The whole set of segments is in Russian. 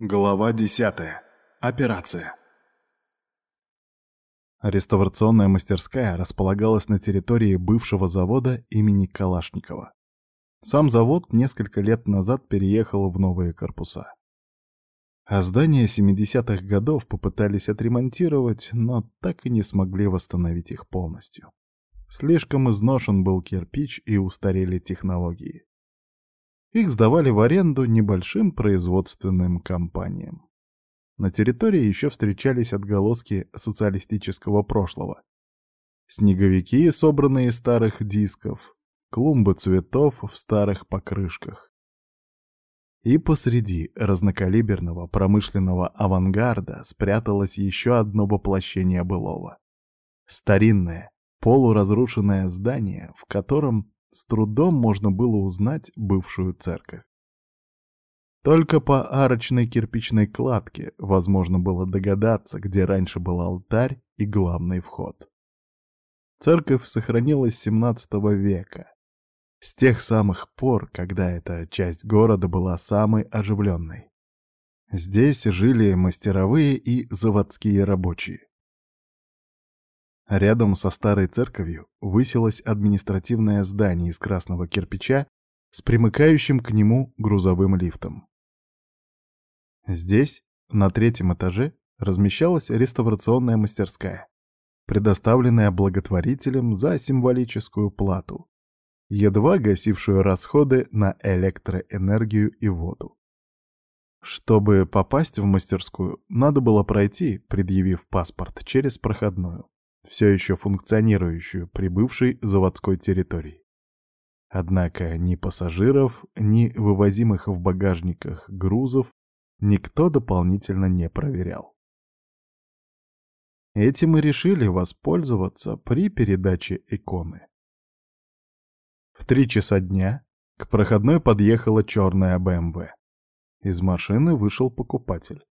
Глава 10. Операция. Реставрационная мастерская располагалась на территории бывшего завода имени Калашникова. Сам завод несколько лет назад переехал в новые корпуса. А здания 70-х годов попытались отремонтировать, но так и не смогли восстановить их полностью. Слишком изношен был кирпич и устарели технологии. Их сдавали в аренду небольшим производственным компаниям. На территории еще встречались отголоски социалистического прошлого. Снеговики, собранные из старых дисков, клумбы цветов в старых покрышках. И посреди разнокалиберного промышленного авангарда спряталось еще одно воплощение былого. Старинное, полуразрушенное здание, в котором с трудом можно было узнать бывшую церковь. Только по арочной кирпичной кладке возможно было догадаться, где раньше был алтарь и главный вход. Церковь сохранилась с XVII века, с тех самых пор, когда эта часть города была самой оживленной. Здесь жили мастеровые и заводские рабочие. Рядом со старой церковью высилось административное здание из красного кирпича с примыкающим к нему грузовым лифтом. Здесь, на третьем этаже, размещалась реставрационная мастерская, предоставленная благотворителем за символическую плату, едва гасившую расходы на электроэнергию и воду. Чтобы попасть в мастерскую, надо было пройти, предъявив паспорт, через проходную все еще функционирующую при бывшей заводской территории. Однако ни пассажиров, ни вывозимых в багажниках грузов никто дополнительно не проверял. Этим и решили воспользоваться при передаче иконы. В три часа дня к проходной подъехала черная БМВ. Из машины вышел покупатель.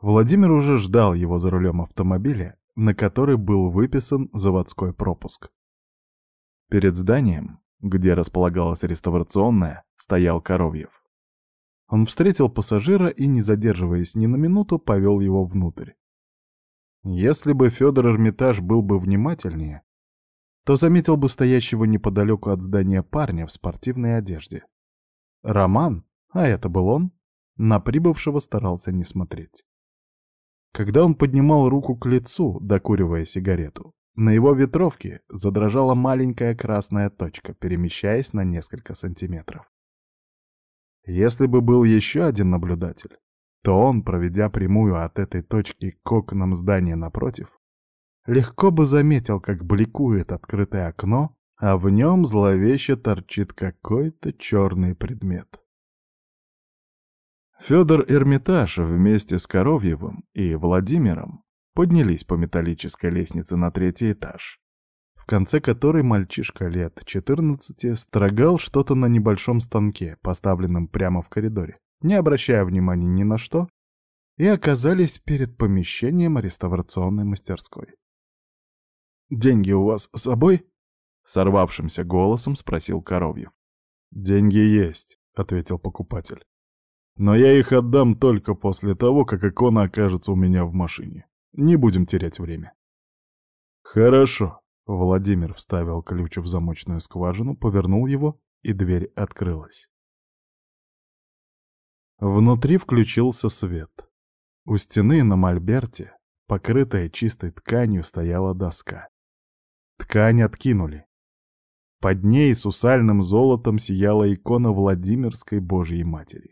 Владимир уже ждал его за рулем автомобиля, на который был выписан заводской пропуск. Перед зданием, где располагалась реставрационная, стоял Коровьев. Он встретил пассажира и, не задерживаясь ни на минуту, повел его внутрь. Если бы Федор Эрмитаж был бы внимательнее, то заметил бы стоящего неподалеку от здания парня в спортивной одежде. Роман, а это был он, на прибывшего старался не смотреть. Когда он поднимал руку к лицу, докуривая сигарету, на его ветровке задрожала маленькая красная точка, перемещаясь на несколько сантиметров. Если бы был еще один наблюдатель, то он, проведя прямую от этой точки к окнам здания напротив, легко бы заметил, как бликует открытое окно, а в нем зловеще торчит какой-то черный предмет. Федор Эрмитаж вместе с Коровьевым и Владимиром поднялись по металлической лестнице на третий этаж, в конце которой мальчишка лет 14 строгал что-то на небольшом станке, поставленном прямо в коридоре, не обращая внимания ни на что, и оказались перед помещением реставрационной мастерской. «Деньги у вас с собой?» — сорвавшимся голосом спросил Коровьев. «Деньги есть», — ответил покупатель. Но я их отдам только после того, как икона окажется у меня в машине. Не будем терять время. Хорошо. Владимир вставил ключ в замочную скважину, повернул его, и дверь открылась. Внутри включился свет. У стены на мольберте, покрытая чистой тканью, стояла доска. Ткань откинули. Под ней сусальным золотом сияла икона Владимирской Божьей Матери.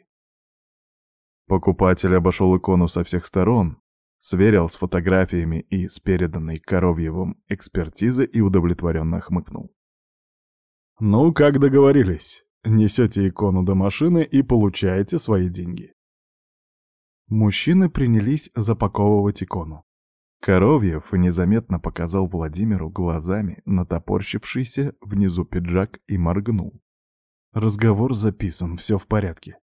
Покупатель обошел икону со всех сторон, сверил с фотографиями и с переданной Коровьевым экспертизы и удовлетворенно хмыкнул. «Ну, как договорились, несете икону до машины и получаете свои деньги». Мужчины принялись запаковывать икону. Коровьев незаметно показал Владимиру глазами натопорщившийся внизу пиджак и моргнул. Разговор записан, все в порядке.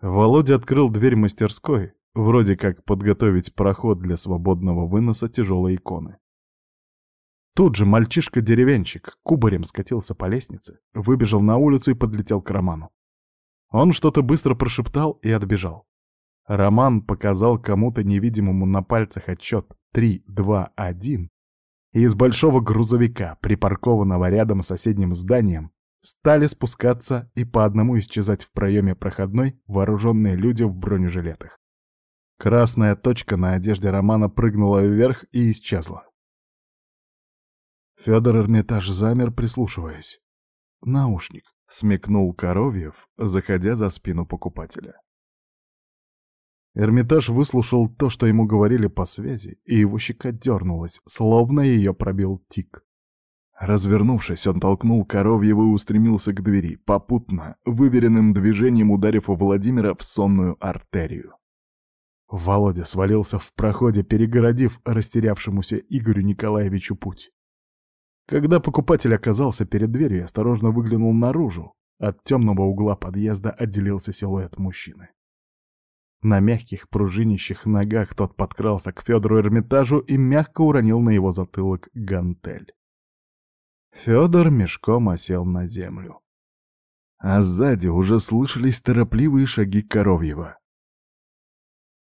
Володя открыл дверь мастерской, вроде как подготовить проход для свободного выноса тяжелой иконы. Тут же мальчишка-деревенщик кубарем скатился по лестнице, выбежал на улицу и подлетел к Роману. Он что-то быстро прошептал и отбежал. Роман показал кому-то невидимому на пальцах отчет 3, 2, 1, и из большого грузовика, припаркованного рядом с соседним зданием, стали спускаться и по одному исчезать в проеме проходной вооруженные люди в бронежилетах. Красная точка на одежде Романа прыгнула вверх и исчезла. Федор Эрмитаж замер, прислушиваясь. «Наушник», — смекнул Коровьев, заходя за спину покупателя. Эрмитаж выслушал то, что ему говорили по связи, и его щека дернулась, словно ее пробил тик. Развернувшись, он толкнул Коровьева и устремился к двери, попутно, выверенным движением ударив у Владимира в сонную артерию. Володя свалился в проходе, перегородив растерявшемуся Игорю Николаевичу путь. Когда покупатель оказался перед дверью осторожно выглянул наружу, от темного угла подъезда отделился силуэт мужчины. На мягких пружинищих ногах тот подкрался к Федору Эрмитажу и мягко уронил на его затылок гантель. Федор мешком осел на землю. А сзади уже слышались торопливые шаги Коровьева.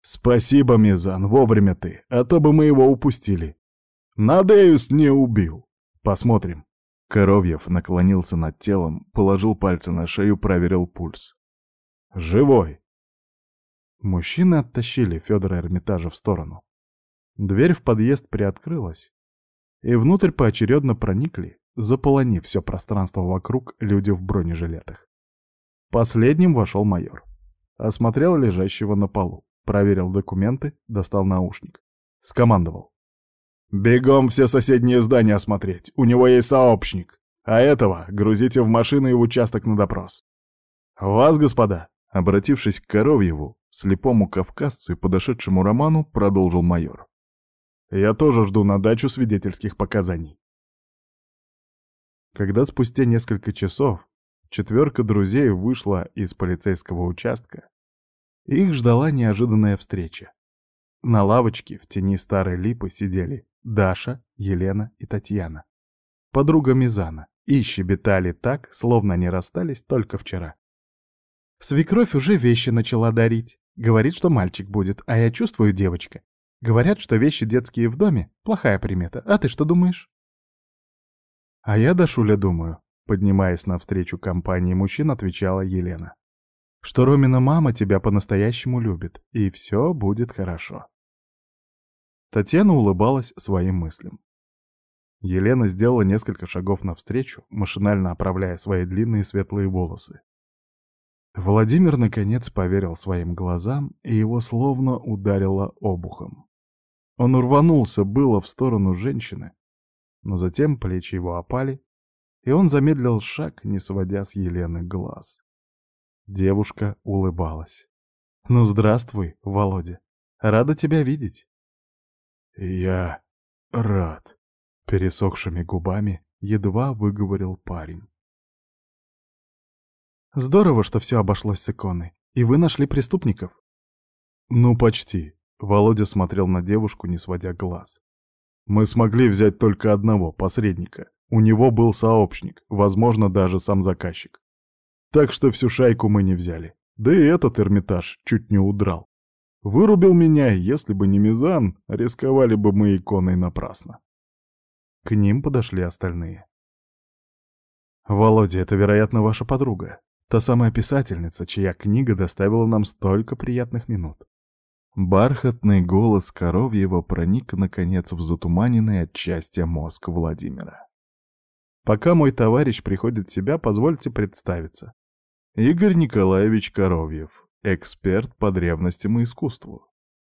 «Спасибо, Мизан, вовремя ты, а то бы мы его упустили. Надеюсь, не убил. Посмотрим». Коровьев наклонился над телом, положил пальцы на шею, проверил пульс. «Живой!» Мужчины оттащили Федора Эрмитажа в сторону. Дверь в подъезд приоткрылась, и внутрь поочередно проникли, заполонив все пространство вокруг люди в бронежилетах. Последним вошел майор. Осмотрел лежащего на полу, проверил документы, достал наушник. Скомандовал. «Бегом все соседние здания осмотреть, у него есть сообщник, а этого грузите в машину и в участок на допрос. Вас, господа, Обратившись к Коровьеву, слепому кавказцу и подошедшему Роману, продолжил майор. «Я тоже жду на дачу свидетельских показаний». Когда спустя несколько часов четверка друзей вышла из полицейского участка, их ждала неожиданная встреча. На лавочке в тени старой липы сидели Даша, Елена и Татьяна. Подруга Мизана, и щебетали так, словно они расстались только вчера. Свекровь уже вещи начала дарить. Говорит, что мальчик будет, а я чувствую девочка. Говорят, что вещи детские в доме — плохая примета. А ты что думаешь? А я, Дашуля, думаю, поднимаясь навстречу компании мужчин, отвечала Елена. Что Ромина мама тебя по-настоящему любит, и все будет хорошо. Татьяна улыбалась своим мыслям. Елена сделала несколько шагов навстречу, машинально оправляя свои длинные светлые волосы. Владимир наконец поверил своим глазам, и его словно ударило обухом. Он рванулся было в сторону женщины, но затем плечи его опали, и он замедлил шаг, не сводя с Елены глаз. Девушка улыбалась. «Ну, здравствуй, Володя. Рада тебя видеть». «Я рад», — пересохшими губами едва выговорил парень. Здорово, что все обошлось с иконой. И вы нашли преступников? Ну, почти. Володя смотрел на девушку, не сводя глаз. Мы смогли взять только одного, посредника. У него был сообщник, возможно, даже сам заказчик. Так что всю шайку мы не взяли. Да и этот Эрмитаж чуть не удрал. Вырубил меня, если бы не Мизан, рисковали бы мы иконой напрасно. К ним подошли остальные. «Володя, это, вероятно, ваша подруга. Та самая писательница, чья книга доставила нам столько приятных минут. Бархатный голос Коровьева проник, наконец, в затуманенный от счастья мозг Владимира. Пока мой товарищ приходит в себя, позвольте представиться. Игорь Николаевич Коровьев, эксперт по древностям и искусству.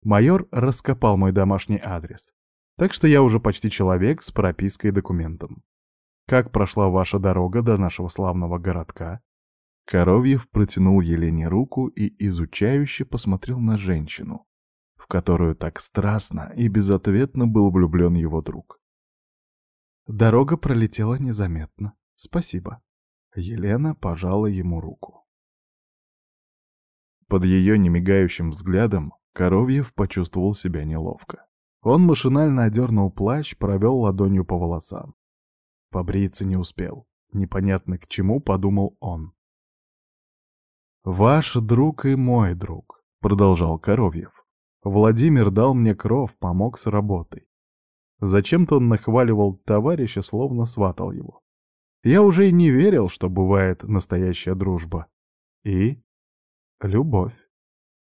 Майор раскопал мой домашний адрес. Так что я уже почти человек с пропиской и документом. Как прошла ваша дорога до нашего славного городка? Коровьев протянул Елене руку и изучающе посмотрел на женщину, в которую так страстно и безответно был влюблен его друг. Дорога пролетела незаметно. Спасибо. Елена пожала ему руку. Под ее немигающим взглядом Коровьев почувствовал себя неловко. Он машинально одернул плащ, провел ладонью по волосам. Побриться не успел. Непонятно к чему, подумал он. Ваш друг и мой друг. — продолжал Коровьев. «Владимир дал мне кров, помог с работой. Зачем-то он нахваливал товарища, словно сватал его. Я уже и не верил, что бывает настоящая дружба. И любовь.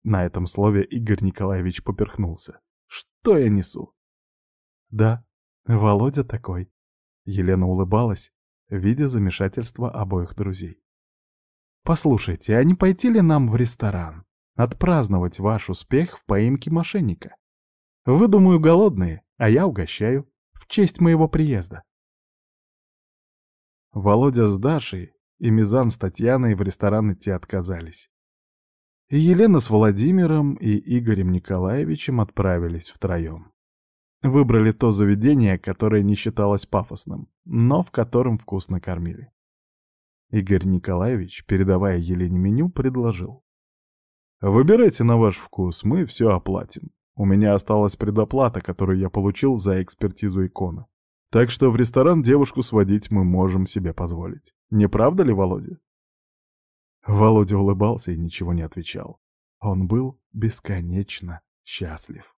На этом слове Игорь Николаевич поперхнулся. Что я несу? Да, Володя такой. Елена улыбалась, видя замешательство обоих друзей. «Послушайте, а не пойти ли нам в ресторан? Отпраздновать ваш успех в поимке мошенника? Вы, думаю, голодные, а я угощаю. В честь моего приезда». Володя с Дашей и Мизан с Татьяной в ресторан идти отказались. И Елена с Владимиром и Игорем Николаевичем отправились втроем. Выбрали то заведение, которое не считалось пафосным, но в котором вкусно кормили. Игорь Николаевич, передавая Елене меню, предложил. «Выбирайте на ваш вкус, мы все оплатим. У меня осталась предоплата, которую я получил за экспертизу иконы. Так что в ресторан девушку сводить мы можем себе позволить. Не правда ли, Володя?» Володя улыбался и ничего не отвечал. Он был бесконечно счастлив.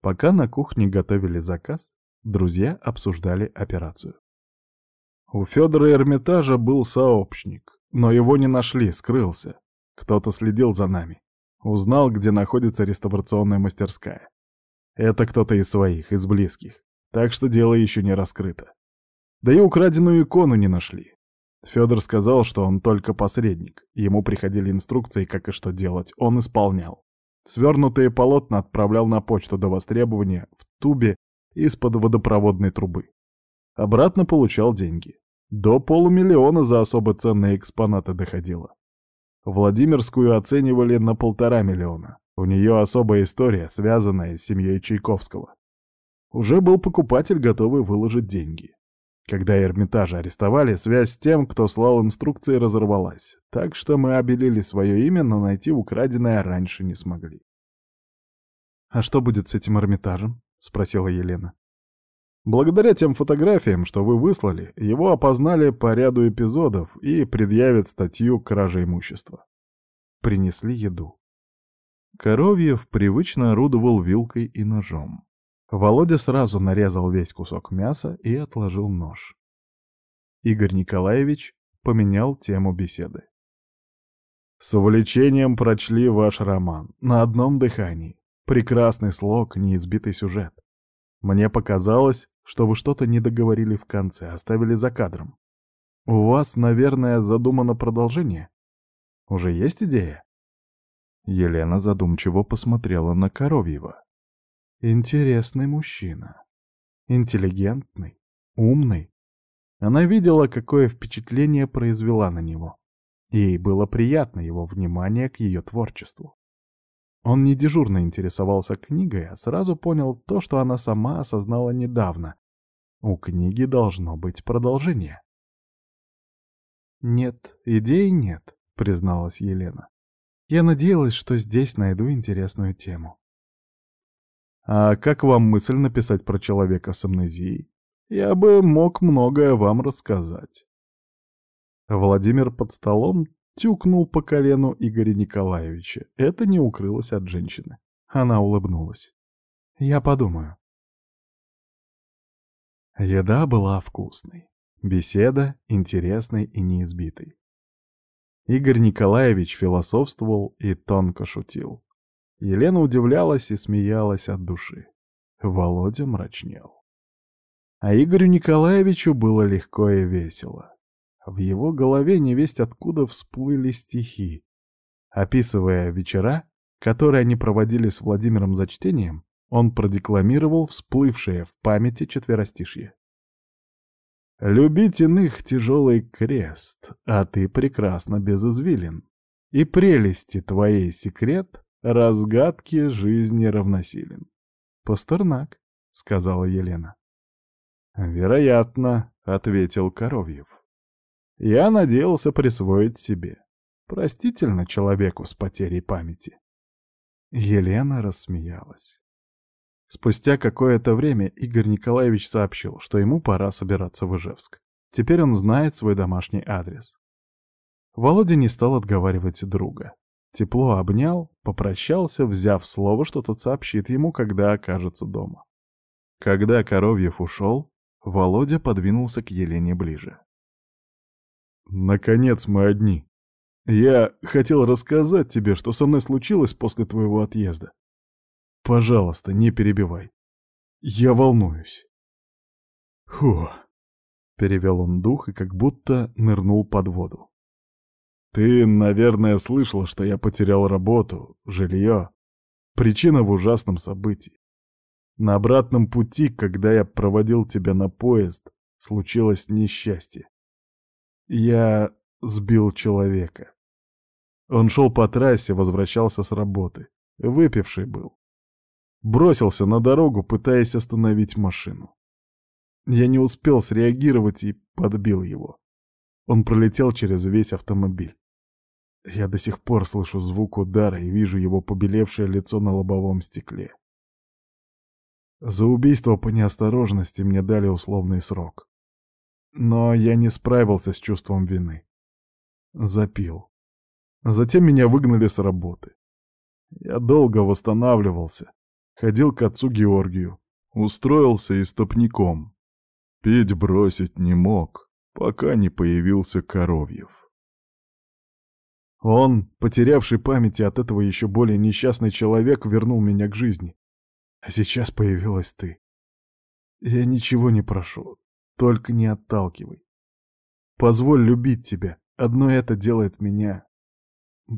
Пока на кухне готовили заказ, друзья обсуждали операцию. У Федора Эрмитажа был сообщник, но его не нашли, скрылся. Кто-то следил за нами. Узнал, где находится реставрационная мастерская. Это кто-то из своих, из близких. Так что дело еще не раскрыто. Да и украденную икону не нашли. Федор сказал, что он только посредник. Ему приходили инструкции, как и что делать. Он исполнял. Свернутые полотна отправлял на почту до востребования в тубе из-под водопроводной трубы. Обратно получал деньги. До полумиллиона за особо ценные экспонаты доходило. Владимирскую оценивали на полтора миллиона. У нее особая история, связанная с семьей Чайковского. Уже был покупатель, готовый выложить деньги. Когда Эрмитажа арестовали, связь с тем, кто слал инструкции, разорвалась, так что мы обелили свое имя, но найти украденное раньше не смогли. «А что будет с этим Эрмитажем?» — спросила Елена. «Благодаря тем фотографиям, что вы выслали, его опознали по ряду эпизодов и предъявят статью кражи имущества». Принесли еду. Коровьев привычно орудовал вилкой и ножом. Володя сразу нарезал весь кусок мяса и отложил нож. Игорь Николаевич поменял тему беседы. «С увлечением прочли ваш роман. На одном дыхании. Прекрасный слог, неизбитый сюжет. Мне показалось, что вы что-то не договорили в конце, оставили за кадром. У вас, наверное, задумано продолжение? Уже есть идея?» Елена задумчиво посмотрела на Коровьева. Интересный мужчина. Интеллигентный, умный. Она видела, какое впечатление произвела на него. Ей было приятно его внимание к ее творчеству. Он не дежурно интересовался книгой, а сразу понял то, что она сама осознала недавно. У книги должно быть продолжение. «Нет, идей нет», — призналась Елена. «Я надеялась, что здесь найду интересную тему. А как вам мысль написать про человека с амнезией? Я бы мог многое вам рассказать. Владимир под столом тюкнул по колену Игоря Николаевича. Это не укрылось от женщины. Она улыбнулась. Я подумаю. Еда была вкусной. Беседа интересной и неизбитой. Игорь Николаевич философствовал и тонко шутил. Елена удивлялась и смеялась от души. Володя мрачнел. А Игорю Николаевичу было легко и весело. В его голове невесть откуда всплыли стихи. Описывая вечера, которые они проводили с Владимиром за чтением, он продекламировал всплывшее в памяти четверостишье. «Любить иных тяжелый крест, а ты прекрасно без извилин, и прелести твоей секрет разгадке жизни равносилен. «Пастернак», — сказала Елена. «Вероятно», — ответил Коровьев. «Я надеялся присвоить себе. Простительно человеку с потерей памяти». Елена рассмеялась. Спустя какое-то время Игорь Николаевич сообщил, что ему пора собираться в Ижевск. Теперь он знает свой домашний адрес. Володя не стал отговаривать друга. Тепло обнял, попрощался, взяв слово, что тот сообщит ему, когда окажется дома. Когда Коровьев ушел, Володя подвинулся к Елене ближе. «Наконец мы одни. Я хотел рассказать тебе, что со мной случилось после твоего отъезда. Пожалуйста, не перебивай. Я волнуюсь». «Фу!» — перевел он дух и как будто нырнул под воду. «Ты, наверное, слышала, что я потерял работу, жилье. Причина в ужасном событии. На обратном пути, когда я проводил тебя на поезд, случилось несчастье. Я сбил человека. Он шел по трассе, возвращался с работы. Выпивший был. Бросился на дорогу, пытаясь остановить машину. Я не успел среагировать и подбил его. Он пролетел через весь автомобиль. Я до сих пор слышу звук удара и вижу его побелевшее лицо на лобовом стекле. За убийство по неосторожности мне дали условный срок. Но я не справился с чувством вины. Запил. Затем меня выгнали с работы. Я долго восстанавливался. Ходил к отцу Георгию. Устроился истопником. Петь бросить не мог, пока не появился Коровьев. Он, потерявший памяти от этого еще более несчастный человек, вернул меня к жизни. А сейчас появилась ты. Я ничего не прошу, только не отталкивай. Позволь любить тебя, одно это делает меня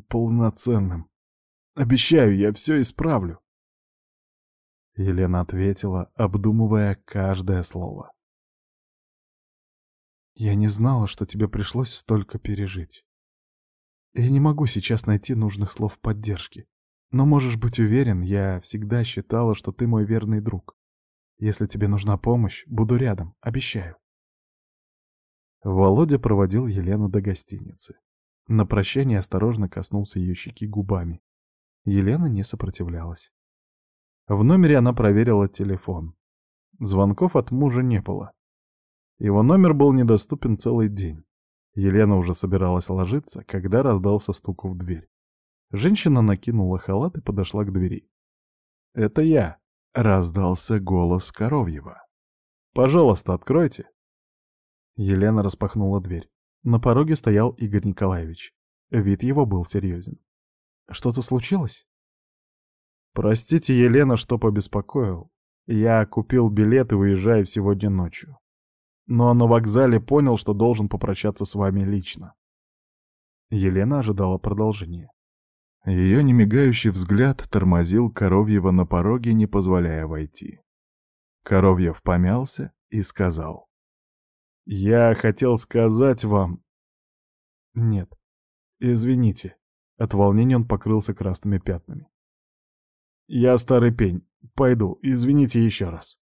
полноценным. Обещаю, я все исправлю. Елена ответила, обдумывая каждое слово. Я не знала, что тебе пришлось столько пережить. Я не могу сейчас найти нужных слов поддержки. Но можешь быть уверен, я всегда считала, что ты мой верный друг. Если тебе нужна помощь, буду рядом, обещаю. Володя проводил Елену до гостиницы. На прощание осторожно коснулся ее щеки губами. Елена не сопротивлялась. В номере она проверила телефон. Звонков от мужа не было. Его номер был недоступен целый день. Елена уже собиралась ложиться, когда раздался стук в дверь. Женщина накинула халат и подошла к двери. «Это я», — раздался голос Коровьева. «Пожалуйста, откройте». Елена распахнула дверь. На пороге стоял Игорь Николаевич. Вид его был серьезен. «Что-то случилось?» «Простите, Елена, что побеспокоил. Я купил билет и уезжаю сегодня ночью. Но на вокзале понял, что должен попрощаться с вами лично». Елена ожидала продолжения. Ее немигающий взгляд тормозил Коровьева на пороге, не позволяя войти. Коровьев помялся и сказал. «Я хотел сказать вам...» «Нет, извините». От волнения он покрылся красными пятнами. «Я старый пень. Пойду. Извините еще раз».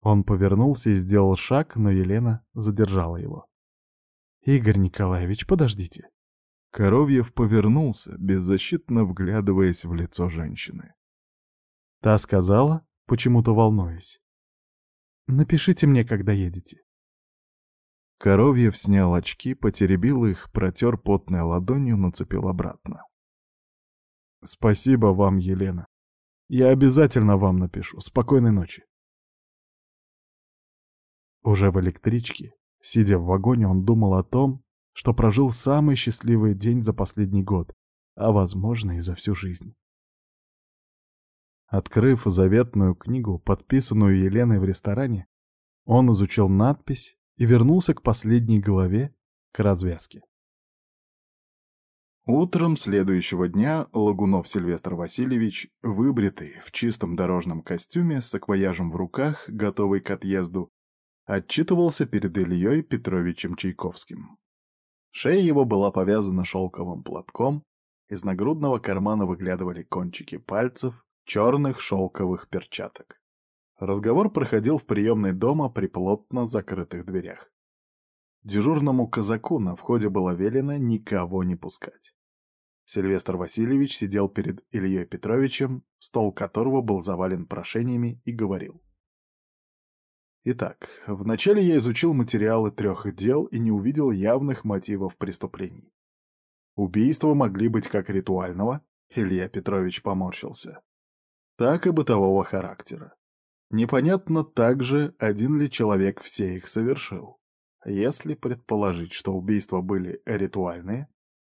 Он повернулся и сделал шаг, но Елена задержала его. «Игорь Николаевич, подождите. Коровьев повернулся, беззащитно вглядываясь в лицо женщины. Та сказала, почему-то волнуясь. «Напишите мне, когда едете». Коровьев снял очки, потеребил их, протер потной ладонью, нацепил обратно. «Спасибо вам, Елена. Я обязательно вам напишу. Спокойной ночи». Уже в электричке, сидя в вагоне, он думал о том, что прожил самый счастливый день за последний год, а, возможно, и за всю жизнь. Открыв заветную книгу, подписанную Еленой в ресторане, он изучил надпись и вернулся к последней главе, к развязке. Утром следующего дня Лагунов Сильвестр Васильевич, выбритый, в чистом дорожном костюме, с акваяжем в руках, готовый к отъезду, отчитывался перед Ильей Петровичем Чайковским. Шея его была повязана шелковым платком, из нагрудного кармана выглядывали кончики пальцев, черных шелковых перчаток. Разговор проходил в приемной дома при плотно закрытых дверях. Дежурному казаку на входе было велено никого не пускать. Сильвестр Васильевич сидел перед Ильей Петровичем, стол которого был завален прошениями, и говорил. Итак, вначале я изучил материалы трех дел и не увидел явных мотивов преступлений. Убийства могли быть как ритуального, Илья Петрович поморщился, так и бытового характера. Непонятно также, один ли человек все их совершил. Если предположить, что убийства были ритуальные,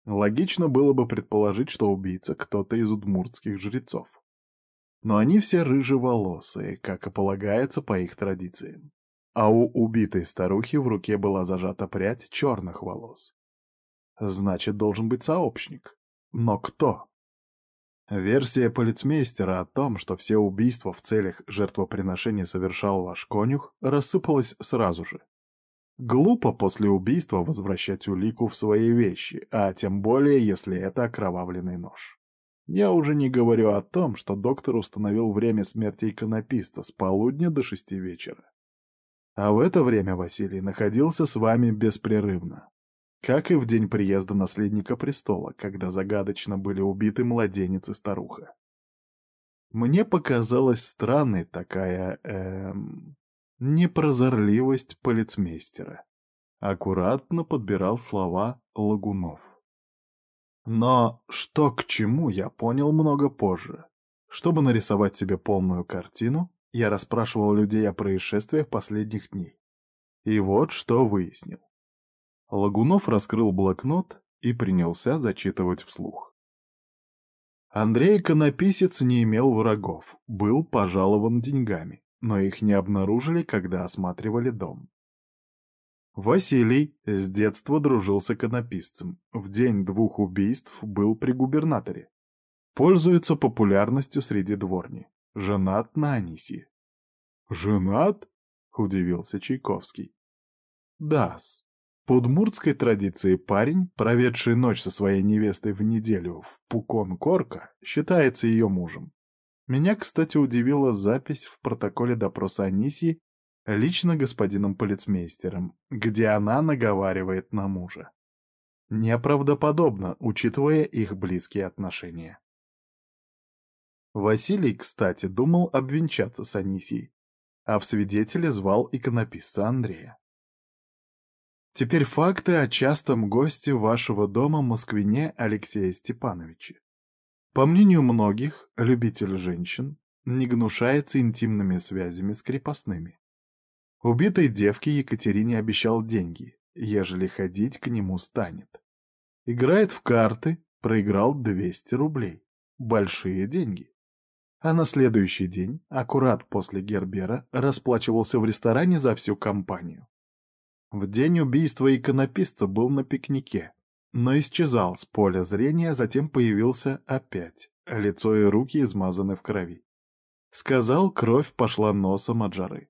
логично было бы предположить, что убийца кто-то из удмуртских жрецов. Но они все рыжеволосые, как и полагается по их традициям. А у убитой старухи в руке была зажата прядь черных волос. Значит, должен быть сообщник. Но кто? Версия полицмейстера о том, что все убийства в целях жертвоприношения совершал ваш конюх, рассыпалась сразу же. Глупо после убийства возвращать улику в свои вещи, а тем более, если это окровавленный нож. Я уже не говорю о том, что доктор установил время смерти иконописца с полудня до шести вечера. А в это время Василий находился с вами беспрерывно. Как и в день приезда наследника престола, когда загадочно были убиты младенец и старуха. Мне показалась странной такая, эм, непрозорливость полицмейстера. Аккуратно подбирал слова Лагунов. Но что к чему, я понял много позже. Чтобы нарисовать себе полную картину, я расспрашивал людей о происшествиях последних дней. И вот что выяснил. Лагунов раскрыл блокнот и принялся зачитывать вслух. Андрей Конописец не имел врагов, был пожалован деньгами, но их не обнаружили, когда осматривали дом. Василий с детства дружил с иконописцем, в день двух убийств был при губернаторе. Пользуется популярностью среди дворни, женат на Анисии. «Женат?» — удивился Чайковский. «Да-с, по удмуртской традиции парень, проведший ночь со своей невестой в неделю в Пукон-Корка, считается ее мужем. Меня, кстати, удивила запись в протоколе допроса Анисии лично господином полицмейстером, где она наговаривает на мужа. Неправдоподобно, учитывая их близкие отношения. Василий, кстати, думал обвенчаться с Анисией, а в свидетели звал иконописца Андрея. Теперь факты о частом госте вашего дома Москвине Алексея Степановича. По мнению многих, любитель женщин не гнушается интимными связями с крепостными. Убитой девке Екатерине обещал деньги, ежели ходить к нему станет. Играет в карты, проиграл 200 рублей. Большие деньги. А на следующий день, аккурат после Гербера, расплачивался в ресторане за всю компанию. В день убийства иконописца был на пикнике, но исчезал с поля зрения, затем появился опять, лицо и руки измазаны в крови. Сказал, кровь пошла носом от жары.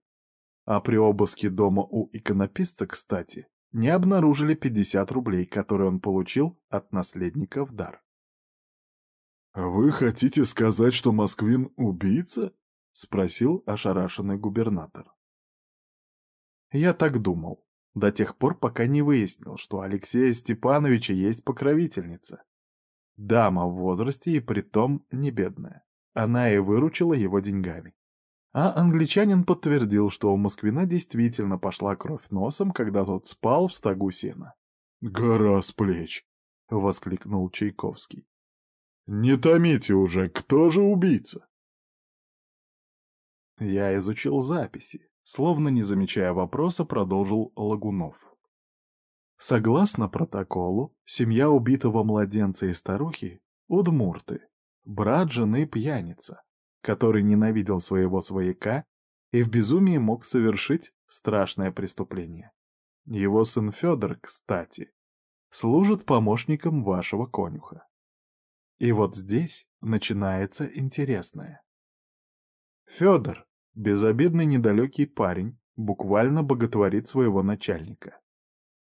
А при обыске дома у иконописца, кстати, не обнаружили 50 рублей, которые он получил от наследника в дар. «Вы хотите сказать, что Москвин убийца?» — спросил ошарашенный губернатор. Я так думал, до тех пор, пока не выяснил, что у Алексея Степановича есть покровительница. Дама в возрасте и притом не бедная. Она и выручила его деньгами. А англичанин подтвердил, что у Москвина действительно пошла кровь носом, когда тот спал в стогу сена. «Гора с плеч!» — воскликнул Чайковский. «Не томите уже, кто же убийца?» Я изучил записи. Словно не замечая вопроса, продолжил Лагунов. Согласно протоколу, семья убитого младенца и старухи — удмурты, брат жены пьяница, который ненавидел своего свояка и в безумии мог совершить страшное преступление. Его сын Федор, кстати, служит помощником вашего конюха. И вот здесь начинается интересное. Федор Безобидный недалекий парень буквально боготворит своего начальника.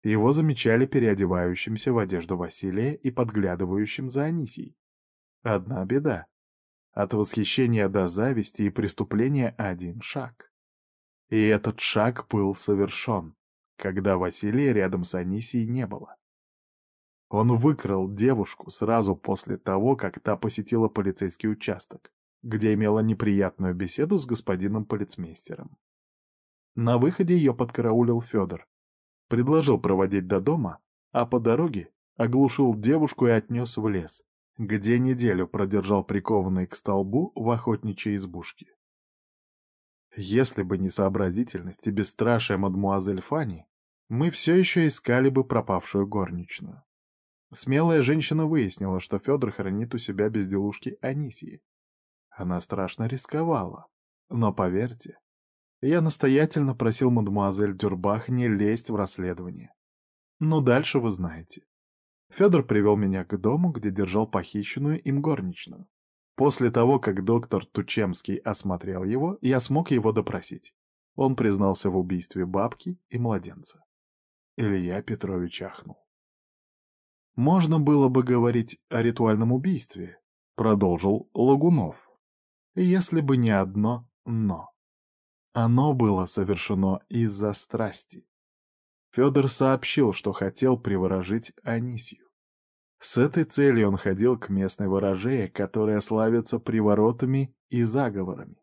Его замечали переодевающимся в одежду Василия и подглядывающим за Анисией. Одна беда. От восхищения до зависти и преступления один шаг. И этот шаг был совершен, когда Василия рядом с Анисией не было. Он выкрал девушку сразу после того, как та посетила полицейский участок где имела неприятную беседу с господином полицмейстером. На выходе ее подкараулил Федор. Предложил проводить до дома, а по дороге оглушил девушку и отнес в лес, где неделю продержал прикованный к столбу в охотничьей избушке. Если бы не сообразительность и бесстрашие мадмуазель Фанни, мы все еще искали бы пропавшую горничную. Смелая женщина выяснила, что Федор хранит у себя безделушки Анисии. Она страшно рисковала. Но поверьте, я настоятельно просил мадемуазель Дюрбах не лезть в расследование. Но дальше вы знаете. Федор привел меня к дому, где держал похищенную им горничную. После того, как доктор Тучемский осмотрел его, я смог его допросить. Он признался в убийстве бабки и младенца. Илья Петрович ахнул. «Можно было бы говорить о ритуальном убийстве», — продолжил Лагунов. «Если бы не одно «но». Оно было совершено из-за страсти. Федор сообщил, что хотел приворожить Анисью. С этой целью он ходил к местной ворожее, которая славится приворотами и заговорами.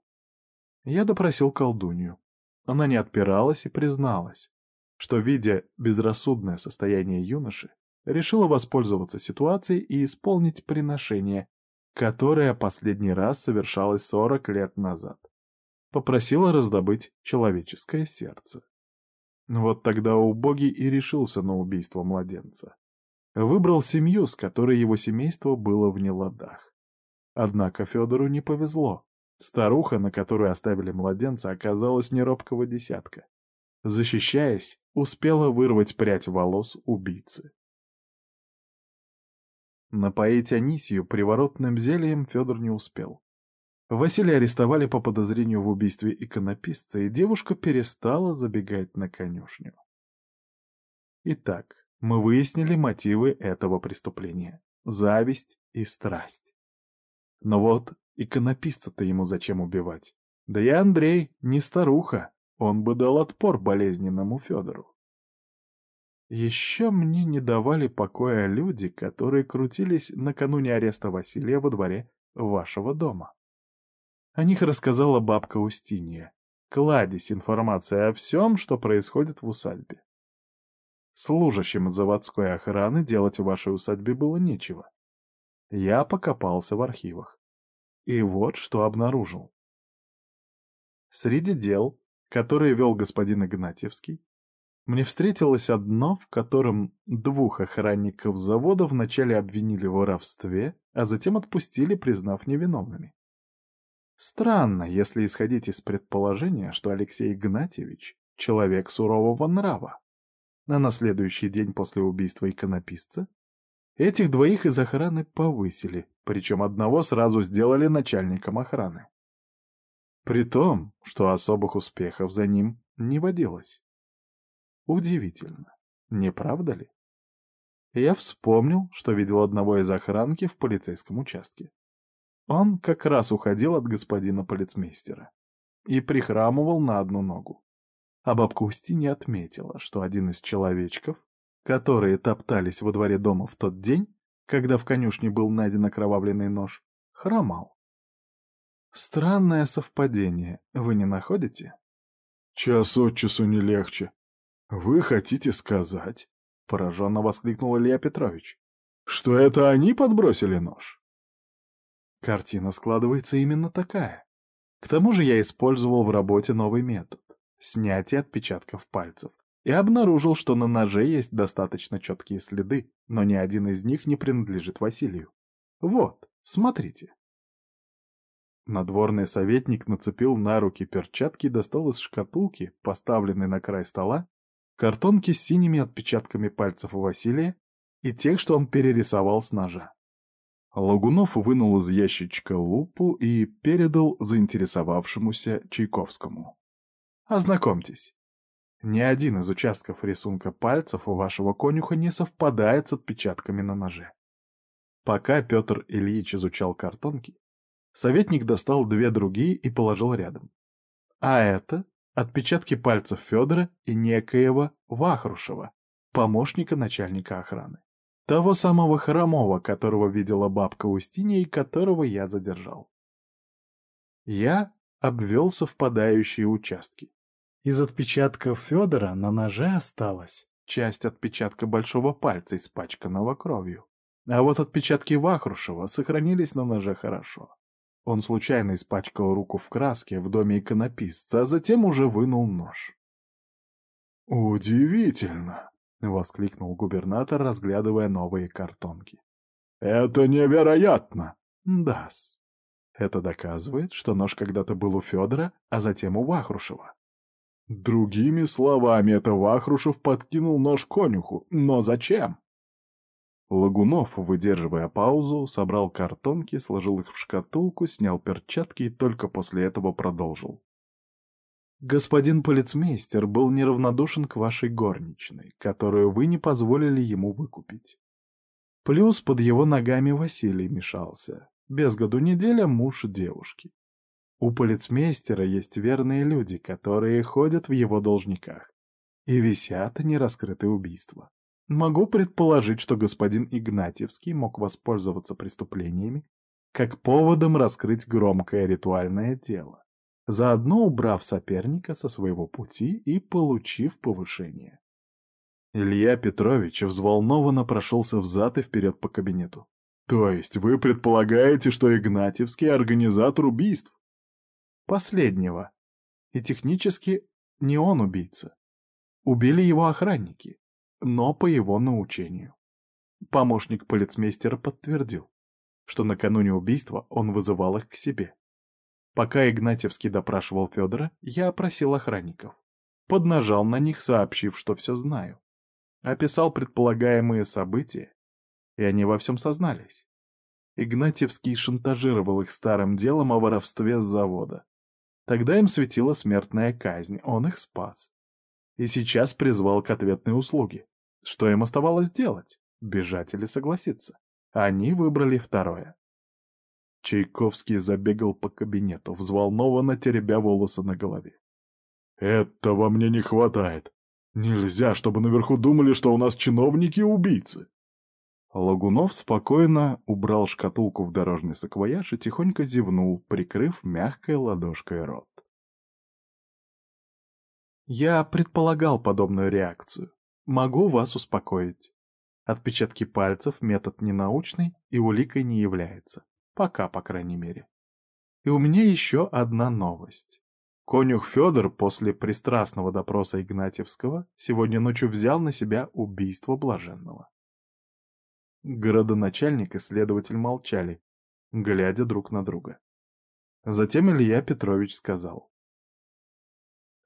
Я допросил колдунью. Она не отпиралась и призналась, что, видя безрассудное состояние юноши, решила воспользоваться ситуацией и исполнить приношение, которое последний раз совершалось 40 лет назад. Попросила раздобыть человеческое сердце. Вот тогда убогий и решился на убийство младенца. Выбрал семью, с которой его семейство было в неладах. Однако Федору не повезло. Старуха, на которую оставили младенца, оказалась неробкого десятка. Защищаясь, успела вырвать прядь волос убийцы. Напоить Анисию приворотным зельем Федор не успел. Василия арестовали по подозрению в убийстве иконописца, и девушка перестала забегать на конюшню. Итак, мы выяснили мотивы этого преступления — зависть и страсть. Но вот иконописца-то ему зачем убивать? Да и Андрей не старуха, он бы дал отпор болезненному Федору. Еще мне не давали покоя люди, которые крутились накануне ареста Василия во дворе вашего дома. О них рассказала бабка Устинья. Кладезь информация о всем, что происходит в усадьбе. Служащим заводской охраны делать в вашей усадьбе было нечего. Я покопался в архивах. И вот что обнаружил. Среди дел, которые вел господин Игнатьевский, мне встретилось одно, в котором двух охранников завода вначале обвинили в воровстве, а затем отпустили, признав невиновными. Странно, если исходить из предположения, что Алексей Игнатьевич — человек сурового нрава. А на следующий день после убийства иконописца этих двоих из охраны повысили, причем одного сразу сделали начальником охраны. При том, что особых успехов за ним не водилось. Удивительно, не правда ли? Я вспомнил, что видел одного из охранки в полицейском участке. Он как раз уходил от господина полицмейстера и прихрамывал на одну ногу. А бабка Устинья отметила, что один из человечков, которые топтались во дворе дома в тот день, когда в конюшне был найден окровавленный нож, хромал. Странное совпадение, вы не находите? Час от часу не легче, «Вы хотите сказать?» — пораженно воскликнул Илья Петрович. «Что это они подбросили нож?» Картина складывается именно такая. К тому же я использовал в работе новый метод — снятие отпечатков пальцев, и обнаружил, что на ноже есть достаточно четкие следы, но ни один из них не принадлежит Василию. Вот, смотрите. Надворный советник нацепил на руки перчатки и достал из шкатулки, поставленной на край стола, картонки с синими отпечатками пальцев у Василия и тех, что он перерисовал с ножа. Лагунов вынул из ящичка лупу и передал заинтересовавшемуся Чайковскому. «Ознакомьтесь. Ни один из участков рисунка пальцев у вашего конюха не совпадает с отпечатками на ноже». Пока Петр Ильич изучал картонки, советник достал две другие и положил рядом. А это Отпечатки пальцев Федора и некоего Вахрушева, помощника начальника охраны. Того самого хромого, которого видела бабка Устинья и которого я задержал. Я обвел совпадающие участки. Из отпечатков Федора на ноже осталось часть отпечатка большого пальца, испачканного кровью. А вот отпечатки Вахрушева сохранились на ноже хорошо. Он случайно испачкал руку в краске в доме иконописца, а затем уже вынул нож. «Удивительно!» — воскликнул губернатор, разглядывая новые картонки. «Это невероятно!» «Да-с. Это доказывает, что нож когда-то был у Федора, а затем у Вахрушева. Другими словами, это Вахрушев подкинул нож конюху. Но зачем? Лагунов, выдерживая паузу, собрал картонки, сложил их в шкатулку, снял перчатки и только после этого продолжил. Господин полицмейстер был неравнодушен к вашей горничной, которую вы не позволили ему выкупить. Плюс под его ногами Василий мешался. Без году неделя муж девушки. У полицмейстера есть верные люди, которые ходят в его должниках. И висят нераскрытые убийства. Могу предположить, что господин Игнатьевский мог воспользоваться преступлениями как поводом раскрыть громкое ритуальное дело, заодно убрав соперника со своего пути и получив повышение. Илья Петрович взволнованно прошелся взад и вперед по кабинету. «То есть вы предполагаете, что Игнатьевский — организатор убийств?» Последнего. И технически не он убийца. Убили его охранники, но по его научению. Помощник полицмейстера подтвердил, что накануне убийства он вызывал их к себе. Пока Игнатьевский допрашивал Федора, я опросил охранников. Поднажал на них, сообщив, что все знаю. Описал предполагаемые события, и они во всем сознались. Игнатьевский шантажировал их старым делом о воровстве с завода. Тогда им светила смертная казнь, он их спас. И сейчас призвал к ответной услуге. Что им оставалось делать? Бежать или согласиться? Они выбрали второе. Чайковский забегал по кабинету, взволнованно теребя волосы на голове. «Этого мне не хватает. Нельзя, чтобы наверху думали, что у нас чиновники-убийцы». Лагунов спокойно убрал шкатулку в дорожный саквояж и тихонько зевнул, прикрыв мягкой ладошкой рот. «Я предполагал подобную реакцию. Могу вас успокоить. Отпечатки пальцев — метод ненаучный и уликой не является. Пока, по крайней мере. И у меня еще одна новость. Конюх Федор после пристрастного допроса Игнатьевского сегодня ночью взял на себя убийство Блаженного. Городоначальник и следователь молчали, глядя друг на друга. Затем Илья Петрович сказал.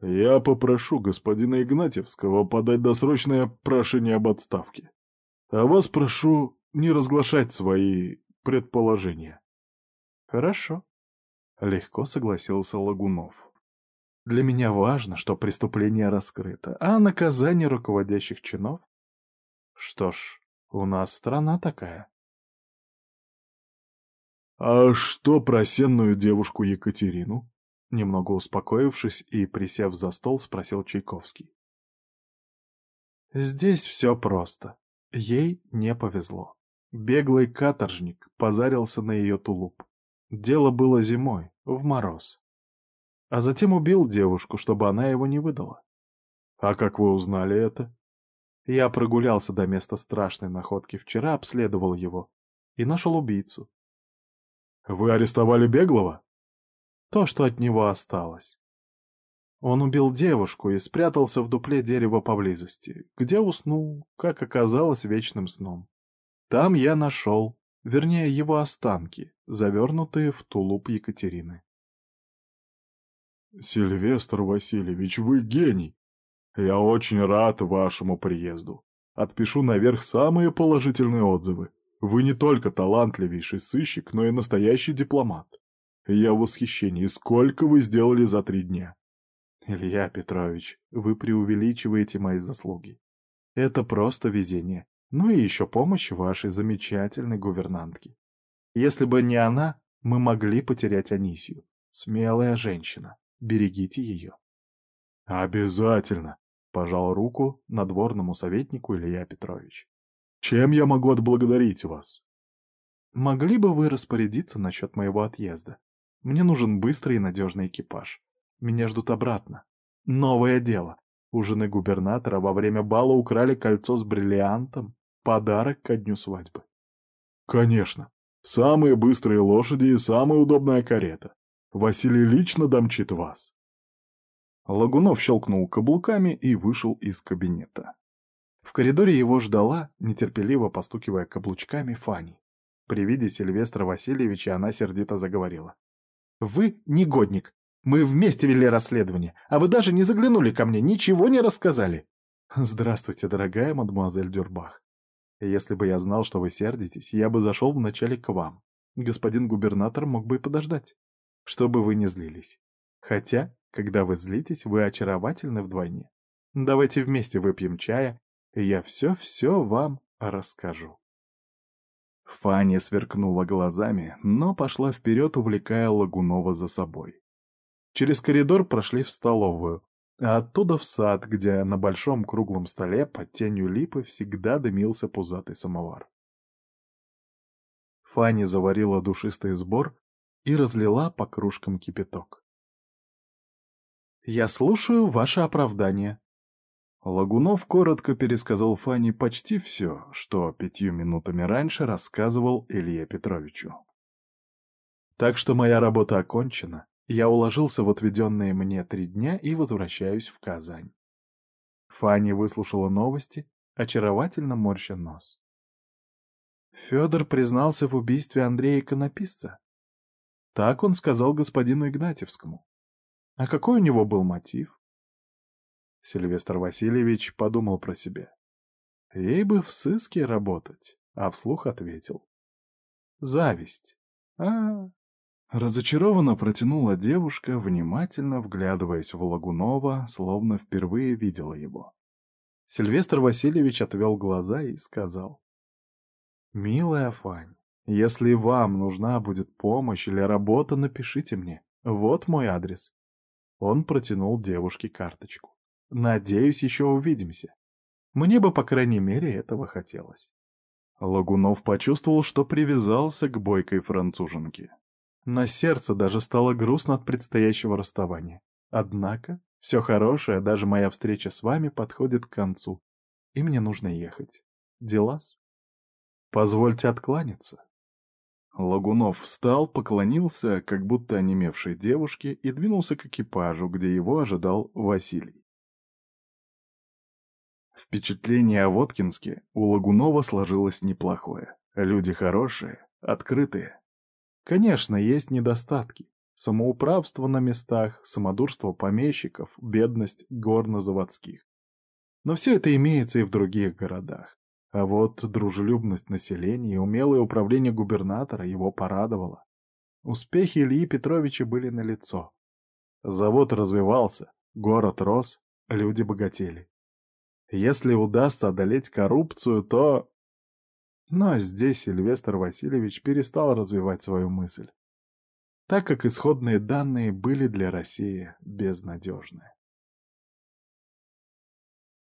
«Я попрошу господина Игнатьевского подать досрочное прошение об отставке. А вас прошу не разглашать свои предположения». «Хорошо», — легко согласился Лагунов. «Для меня важно, что преступление раскрыто, а наказание руководящих чинов...» «Что ж, у нас страна такая. «А что про сенную девушку Екатерину?» Немного успокоившись и присев за стол, спросил Чайковский. «Здесь все просто. Ей не повезло. Беглый каторжник позарился на ее тулуп. Дело было зимой, в мороз. А затем убил девушку, чтобы она его не выдала. А как вы узнали это? Я прогулялся до места страшной находки вчера, обследовал его и нашел убийцу. Вы арестовали Беглова? То, что от него осталось. Он убил девушку и спрятался в дупле дерева поблизости, где уснул, как оказалось, вечным сном. Там я нашел, вернее, его останки, завернутые в тулуп Екатерины. «Сильвестр Васильевич, вы гений!» Я очень рад вашему приезду. Отпишу наверх самые положительные отзывы. Вы не только талантливейший сыщик, но и настоящий дипломат. Я в восхищении. Сколько вы сделали за три дня? Илья Петрович, вы преувеличиваете мои заслуги. Это просто везение. Ну и еще помощь вашей замечательной гувернантке. Если бы не она, мы могли потерять Анисию. Смелая женщина. Берегите ее. Обязательно. Пожал руку надворному советнику Илья Петрович. «Чем я могу отблагодарить вас?» «Могли бы вы распорядиться насчет моего отъезда? Мне нужен быстрый и надежный экипаж. Меня ждут обратно. Новое дело. У жены губернатора во время бала украли кольцо с бриллиантом, подарок ко дню свадьбы. Конечно, самые быстрые лошади и самая удобная карета. Василий лично домчит вас. Лагунов щелкнул каблуками и вышел из кабинета. В коридоре его ждала, нетерпеливо постукивая каблучками, Фани. При виде Сильвестра Васильевича она сердито заговорила. «Вы негодник. Мы вместе вели расследование, а вы даже не заглянули ко мне, ничего не рассказали». «Здравствуйте, дорогая мадемуазель Дюрбах. Если бы я знал, что вы сердитесь, я бы зашел вначале к вам. Господин губернатор мог бы и подождать, чтобы вы не злились. Хотя, когда вы злитесь, вы очаровательны вдвойне. Давайте вместе выпьем чая, и я все-все вам расскажу». Фаня сверкнула глазами, но пошла вперед, увлекая Лагунова за собой. Через коридор прошли в столовую, а оттуда в сад, где на большом круглом столе под тенью липы всегда дымился пузатый самовар. Фанни заварила душистый сбор и разлила по кружкам кипяток. «Я слушаю ваше оправдание», Лагунов коротко пересказал Фане почти все, что пятью минутами раньше рассказывал Илье Петровичу. Так что моя работа окончена, я уложился в отведенные мне три дня и возвращаюсь в Казань. Фанни выслушала новости, очаровательно морща нос. Федор признался в убийстве Андрея Конописца. Так он сказал господину Игнатьевскому. А какой у него был мотив? Сильвестр Васильевич подумал про себя. Ей бы в сыске работать, а вслух ответил. Зависть. А, Разочарованно протянула девушка, внимательно вглядываясь в Лагунова, словно впервые видела его. Сильвестр Васильевич отвел глаза и сказал. «Милая Фань, если вам нужна будет помощь или работа, напишите мне. Вот мой адрес». Он протянул девушке карточку. Надеюсь, еще увидимся. Мне бы, по крайней мере, этого хотелось. Лагунов почувствовал, что привязался к бойкой француженке. На сердце даже стало грустно от предстоящего расставания. Однако, все хорошее, даже моя встреча с вами подходит к концу, и мне нужно ехать. Делас? Позвольте откланяться. Лагунов встал, поклонился, как будто онемевшей девушке, и двинулся к экипажу, где его ожидал Василий. Впечатление о Воткинске у Лагунова сложилось неплохое. Люди хорошие, открытые. Конечно, есть недостатки. Самоуправство на местах, самодурство помещиков, бедность горнозаводских. Но все это имеется и в других городах. А вот дружелюбность населения и умелое управление губернатора его порадовало. Успехи Ильи Петровича были налицо. Завод развивался, город рос, люди богатели. Если удастся одолеть коррупцию, то... Но здесь Сильвестр Васильевич перестал развивать свою мысль, так как исходные данные были для России безнадежны.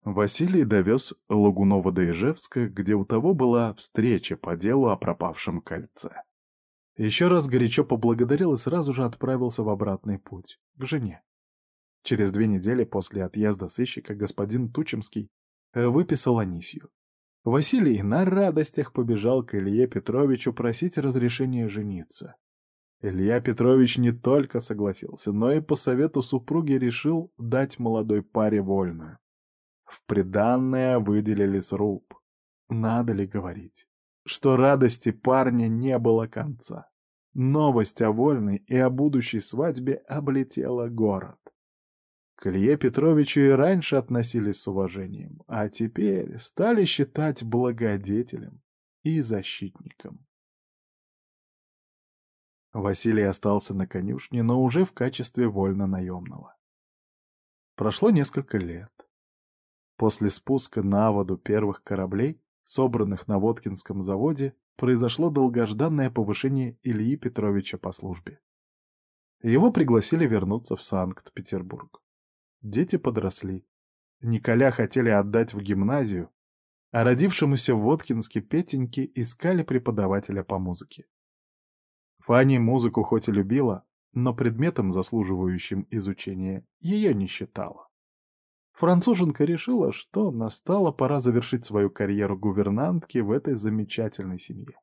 Василий довез Лагунова до Ижевска, где у того была встреча по делу о пропавшем кольце. Еще раз горячо поблагодарил и сразу же отправился в обратный путь, к жене. Через две недели после отъезда сыщика господин Тучемский э, выписал Анисью. Василий на радостях побежал к Илье Петровичу просить разрешения жениться. Илья Петрович не только согласился, но и по совету супруги решил дать молодой паре вольную. В приданное выделили сруб. Надо ли говорить, что радости парня не было конца. Новость о вольной и о будущей свадьбе облетела город. К Илье Петровичу и раньше относились с уважением, а теперь стали считать благодетелем и защитником. Василий остался на конюшне, но уже в качестве вольно-наемного. Прошло несколько лет. После спуска на воду первых кораблей, собранных на Воткинском заводе, произошло долгожданное повышение Ильи Петровича по службе. Его пригласили вернуться в Санкт-Петербург. Дети подросли. Николя хотели отдать в гимназию, а родившемуся в Воткинске Петеньке искали преподавателя по музыке. Фанни музыку хоть и любила, но предметом, заслуживающим изучения, ее не считала. француженка решила, что настала пора завершить свою карьеру гувернантки в этой замечательной семье.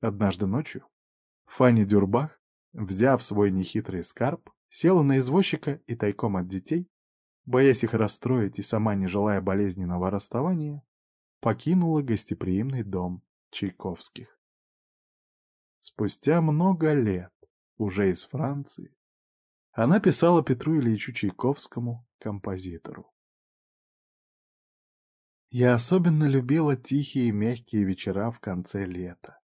Однажды ночью Фанни Дюрбах, взяв свой нехитрый скарб, села на извозчика и тайком от детей, боясь их расстроить и сама не желая болезненного расставания, покинула гостеприимный дом Чайковских. Спустя много лет, уже из Франции, она писала Петру Ильичу Чайковскому, композитору. Я особенно любила тихие и мягкие вечера в конце лета.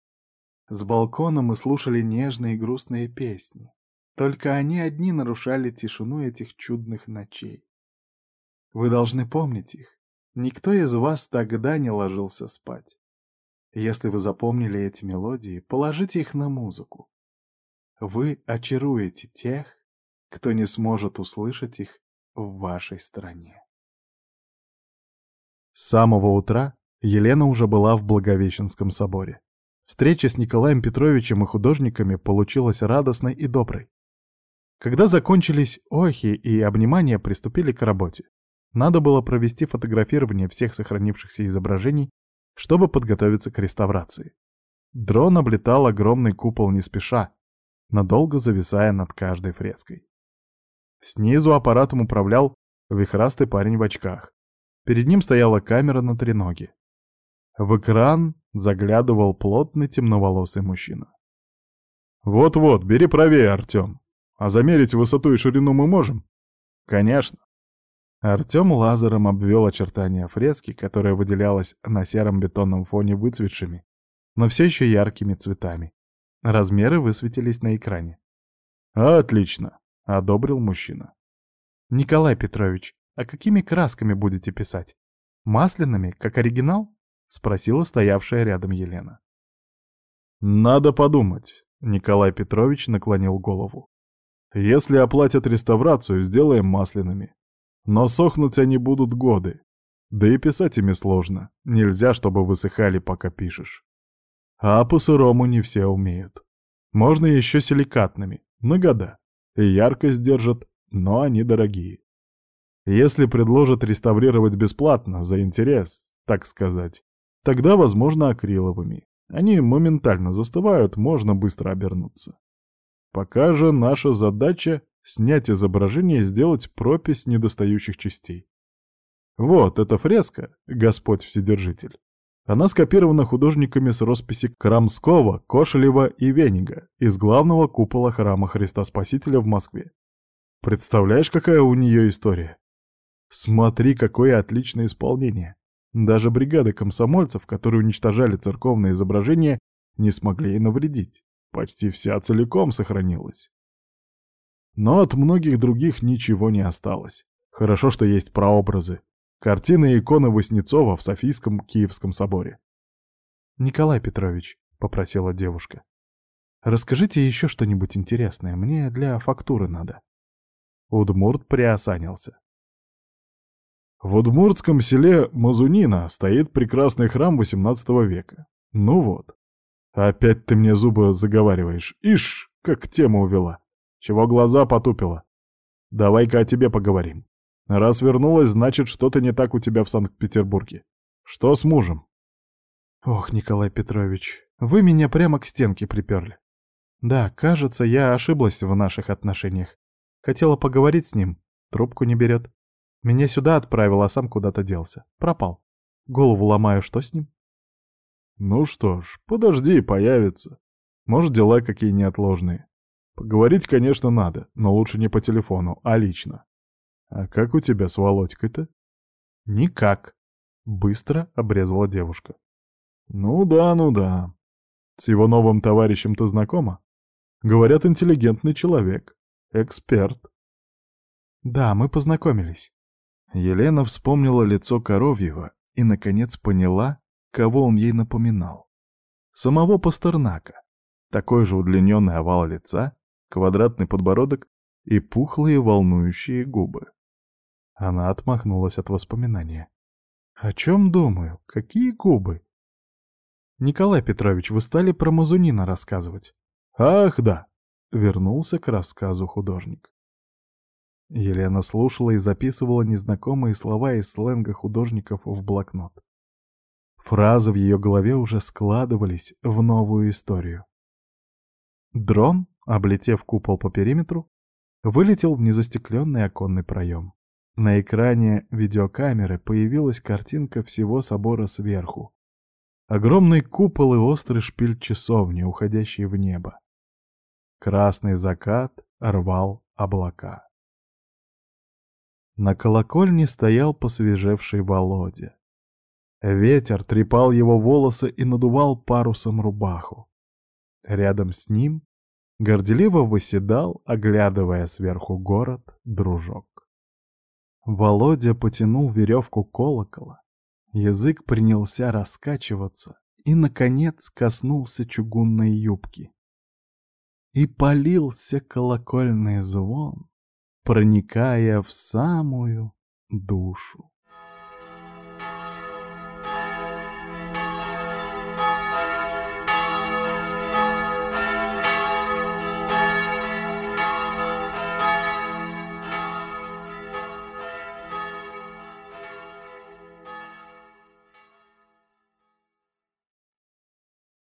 С балкона мы слушали нежные и грустные песни. Только они одни нарушали тишину этих чудных ночей. Вы должны помнить их. Никто из вас тогда не ложился спать. Если вы запомнили эти мелодии, положите их на музыку. Вы очаруете тех, кто не сможет услышать их в вашей стране. С самого утра Елена уже была в Благовещенском соборе. Встреча с Николаем Петровичем и художниками получилась радостной и доброй. Когда закончились охи и обнимания, приступили к работе. Надо было провести фотографирование всех сохранившихся изображений, чтобы подготовиться к реставрации. Дрон облетал огромный купол не спеша, надолго зависая над каждой фреской. Снизу аппаратом управлял вихрастый парень в очках. Перед ним стояла камера на треноге. В экран заглядывал плотный темноволосый мужчина. «Вот-вот, бери правее, Артем. А замерить высоту и ширину мы можем?» «Конечно». Артем лазером обвел очертания фрески, которая выделялась на сером бетонном фоне выцветшими, но все еще яркими цветами. Размеры высветились на экране. «Отлично», — одобрил мужчина. «Николай Петрович, а какими красками будете писать? Масляными, как оригинал?» — спросила стоявшая рядом Елена. «Надо подумать», — Николай Петрович наклонил голову. «Если оплатят реставрацию, сделаем масляными. Но сохнуть они будут годы. Да и писать ими сложно. Нельзя, чтобы высыхали, пока пишешь. А по-сырому не все умеют. Можно еще силикатными, на года. И яркость держат, но они дорогие. Если предложат реставрировать бесплатно, за интерес, так сказать, Тогда, возможно, акриловыми. Они моментально застывают, можно быстро обернуться. Пока же наша задача — снять изображение и сделать пропись недостающих частей. Вот эта фреска «Господь Вседержитель». Она скопирована художниками с росписи Крамского, Кошелева и Венига из главного купола храма Христа Спасителя в Москве. Представляешь, какая у нее история? Смотри, какое отличное исполнение. Даже бригады комсомольцев, которые уничтожали церковные изображения, не смогли ей навредить. Почти вся целиком сохранилась. Но от многих других ничего не осталось. Хорошо, что есть прообразы. Картины и иконы Васнецова в Софийском Киевском соборе. «Николай Петрович», — попросила девушка, — «расскажите еще что-нибудь интересное, мне для фактуры надо». Удмурт приосанился. В удмуртском селе Мазунина стоит прекрасный храм XVIII века. Ну вот. Опять ты мне зубы заговариваешь. Ишь, как тему увела. Чего глаза потупила. Давай-ка о тебе поговорим. Раз вернулась, значит, что-то не так у тебя в Санкт-Петербурге. Что с мужем? Ох, Николай Петрович, вы меня прямо к стенке приперли. Да, кажется, я ошиблась в наших отношениях. Хотела поговорить с ним, трубку не берет. Меня сюда отправил, а сам куда-то делся. Пропал. Голову ломаю, что с ним? Ну что ж, подожди, появится. Может, дела какие неотложные. Поговорить, конечно, надо, но лучше не по телефону, а лично. А как у тебя с Володькой-то? Никак. Быстро обрезала девушка. Ну да, ну да. С его новым товарищем ты знакома? Говорят, интеллигентный человек. Эксперт. Да, мы познакомились. Елена вспомнила лицо Коровьева и, наконец, поняла, кого он ей напоминал. Самого Пастернака. Такой же удлиненный овал лица, квадратный подбородок и пухлые волнующие губы. Она отмахнулась от воспоминания. «О чем думаю? Какие губы?» «Николай Петрович, вы стали про Мазунина рассказывать?» «Ах, да!» — вернулся к рассказу художник. Елена слушала и записывала незнакомые слова из сленга художников в блокнот. Фразы в ее голове уже складывались в новую историю. Дрон, облетев купол по периметру, вылетел в незастекленный оконный проем. На экране видеокамеры появилась картинка всего собора сверху. Огромный купол и острый шпиль часовни, уходящий в небо. Красный закат рвал облака. На колокольне стоял посвежевший Володя. Ветер трепал его волосы и надувал парусом рубаху. Рядом с ним горделиво выседал, оглядывая сверху город, дружок. Володя потянул веревку колокола, язык принялся раскачиваться и, наконец, коснулся чугунной юбки. И полился колокольный звон, проникая в самую душу.